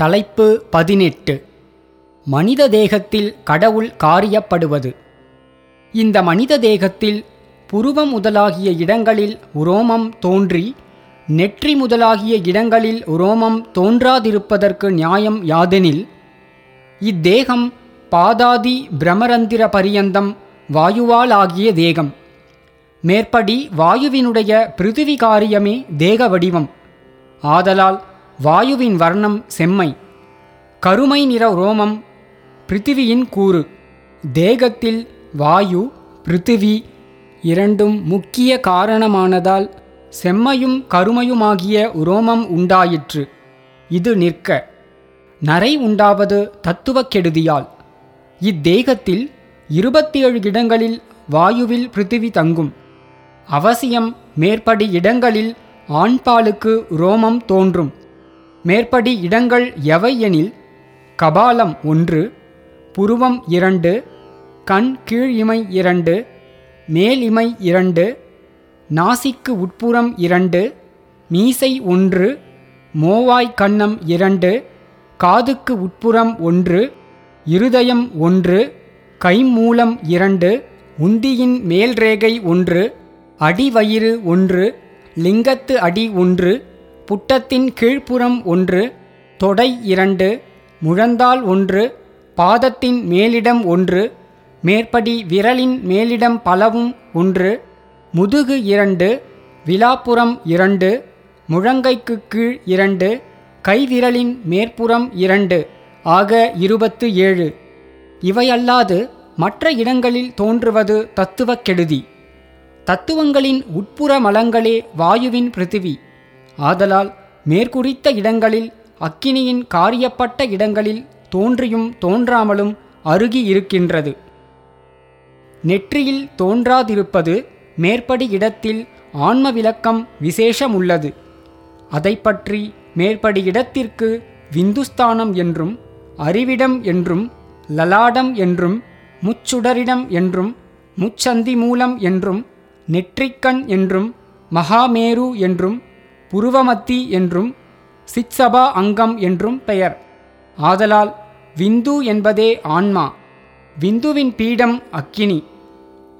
தலைப்பு பதினெட்டு. மனித தேகத்தில் கடவுள் காரியப்படுவது. இந்த மனித தேகத்தில் புருவம் முதலாகிய இடங்களில் உரோமம் தோன்றி நெற்றி முதலாகிய இடங்களில் உரோமம் தோன்றாதிருப்பதற்கு நியாயம் யாதெனில் இத்தேகம் பாதாதி பிரமரந்திர பரியந்தம் வாயுவாலாகிய தேகம். மேற்படி வாயுவினுடைய பிருதிவி காரியமே தேக வடிவம். ஆதலால் வாயுவின் வர்ணம் செம்மை. கருமை நிற ரோமம் பிருத்திவியின் கூறு. தேகத்தில் வாயு பிருத்திவி இரண்டும் முக்கிய காரணமானதால் செம்மையும் கருமையுமாகிய உரோமம் உண்டாயிற்று. இது நிற்க நரை உண்டாவது தத்துவக் கெடுதியால் இத்தேகத்தில் இருபத்தி ஏழு இடங்களில் வாயுவில் பிருத்திவி தங்கும். அவசியம் மேற்படி இடங்களில் ஆண்பாலுக்கு ரோமம் தோன்றும். மேற்படி இடங்கள் எவை எனில் கபாலம் ஒன்று புருவம் இரண்டு கண் கீழ் இமை இரண்டு மேல் இமை இரண்டு நாசிக்கு உட்புறம் இரண்டு மீசை ஒன்று மோவாய் கன்னம் இரண்டு காதுக்கு உட்புறம் ஒன்று இருதயம் ஒன்று கைமூலம் இரண்டு உந்தியின் மேல்ரேகை ஒன்று அடிவயிறு ஒன்று லிங்கத்து அடி ஒன்று புட்டத்தின் கீழ்ப்புறம் ஒன்று தொடை இரண்டு முழந்தால் ஒன்று பாதத்தின் மேலிடம் ஒன்று மேற்படி விரலின் மேலிடம் பலவும் ஒன்று முதுகு இரண்டு விலாப்புறம் இரண்டு முழங்கைக்கு கீழ் இரண்டு கைவிரலின் மேற்புறம் இரண்டு ஆக இருபத்து ஏழு. இவையல்லாது மற்ற இடங்களில் தோன்றுவது தத்துவக் கெடுதி. தத்துவங்களின் உட்புற மலங்களே வாயுவின் பிருத்திவி. ஆதலால் மேற்குறித்த இடங்களில் அக்கினியின் காரியப்பட்ட இடங்களில் தோன்றியும் தோன்றாமலும் அருகி இருக்கின்றது. நெற்றியில் தோன்றாதிருப்பது மேற்படி இடத்தில் ஆன்ம விளக்கம் விசேஷமுள்ளது. அதை பற்றி மேற்படி இடத்திற்கு விந்துஸ்தானம் என்றும் அறிவிடம் என்றும் லலாடம் என்றும் முச்சுடரிடம் என்றும் முச்சந்தி மூலம் என்றும் நெற்றிக்கண் என்றும் மகாமேரு என்றும் புருவமத்தி என்றும் சித்சபா அங்கம் என்றும் பெயர். ஆதலால் விந்து என்பதே ஆன்மா. விந்துவின் பீடம் அக்கினி.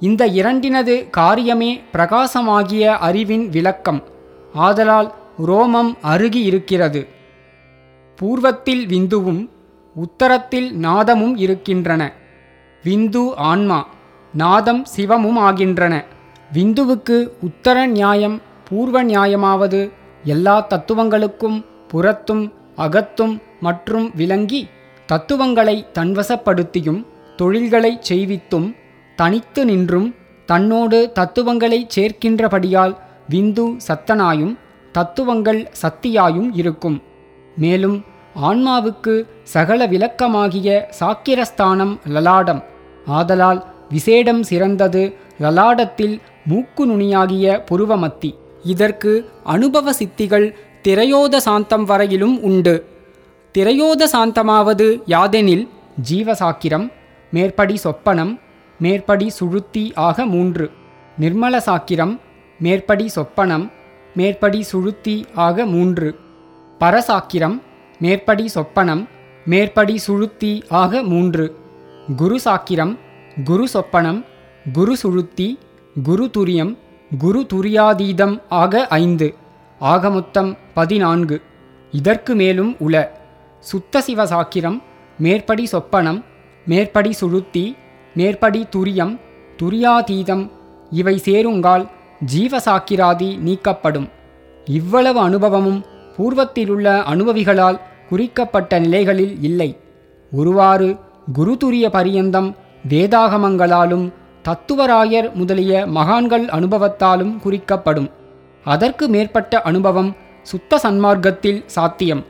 இந்த இரண்டினது காரியமே பிரகாசமாகிய அறிவின் விளக்கம். ஆதலால் ரோமம் அருகி இருக்கிறது. பூர்வத்தில் விந்துவும் உத்தரத்தில் நாதமும் இருக்கின்றன. விந்து ஆன்மா நாதம் சிவமும் ஆகின்றன. விந்துவுக்கு உத்தர நியாயம் பூர்வ நியாயமாவது எல்லா தத்துவங்களுக்கும் புறத்தும் அகத்தும் மற்றும் விளங்கி தத்துவங்களை தன்வசப்படுத்தியும் தொழில்களை செய்வித்தும் தனித்து நின்றும் தன்னோடு தத்துவங்களை சேர்க்கின்றபடியால் விந்து சத்தனாயும் தத்துவங்கள் சக்தியாயும் இருக்கும். மேலும் ஆன்மாவுக்கு சகல விளக்கமாகிய சாக்கிரஸ்தானம் லலாடம். ஆதலால் விசேடம் சிறந்தது லலாடத்தில் மூக்கு நுனியாகிய புருவமத்தி. இதற்கு அனுபவ சித்திகள் திரையோத சாந்தம் வரையிலும் உண்டு. திரையோத சாந்தமாவது யாதெனில் ஜீவசாக்கிரம் மேற்படி சொப்பனம் மேற்படி சுழுத்தி ஆக மூன்று. நிர்மல சாக்கிரம் மேற்படி சொப்பனம் மேற்படி சுழுத்தி ஆக மூன்று. பரசாக்கிரம் மேற்படி சொப்பனம் மேற்படி சுழுத்தி ஆக மூன்று. குரு சாக்கிரம் குரு சொப்பனம் குரு சுழுத்தி குரு துரியம் குரு துரியாதீதம் ஆக ஐந்து ஆக மொத்தம் பதினான்கு. இதற்கு மேலும் உல சுத்த சிவசாக்கிரம் மேற்படி சொப்பனம் மேற்படி சுழுத்தி மேற்படி துரியம் துரியாதீதம் இவை சேருங்கால் ஜீவசாக்கிராதி நீக்கப்படும். இவ்வளவு அனுபவமும் பூர்வத்திலுள்ள அனுபவிகளால் குறிக்கப்பட்ட நிலைகளில் இல்லை. ஒருவாறு குருதுரிய பரியந்தம் வேதாகமங்களாலும் தத்துவராயர் முதலிய மகான்கள் அனுபவத்தாலும் குறிக்கப்படும். அதற்கு மேற்பட்ட அனுபவம் சுத்த சன்மார்க்கத்தில் சாத்தியம்.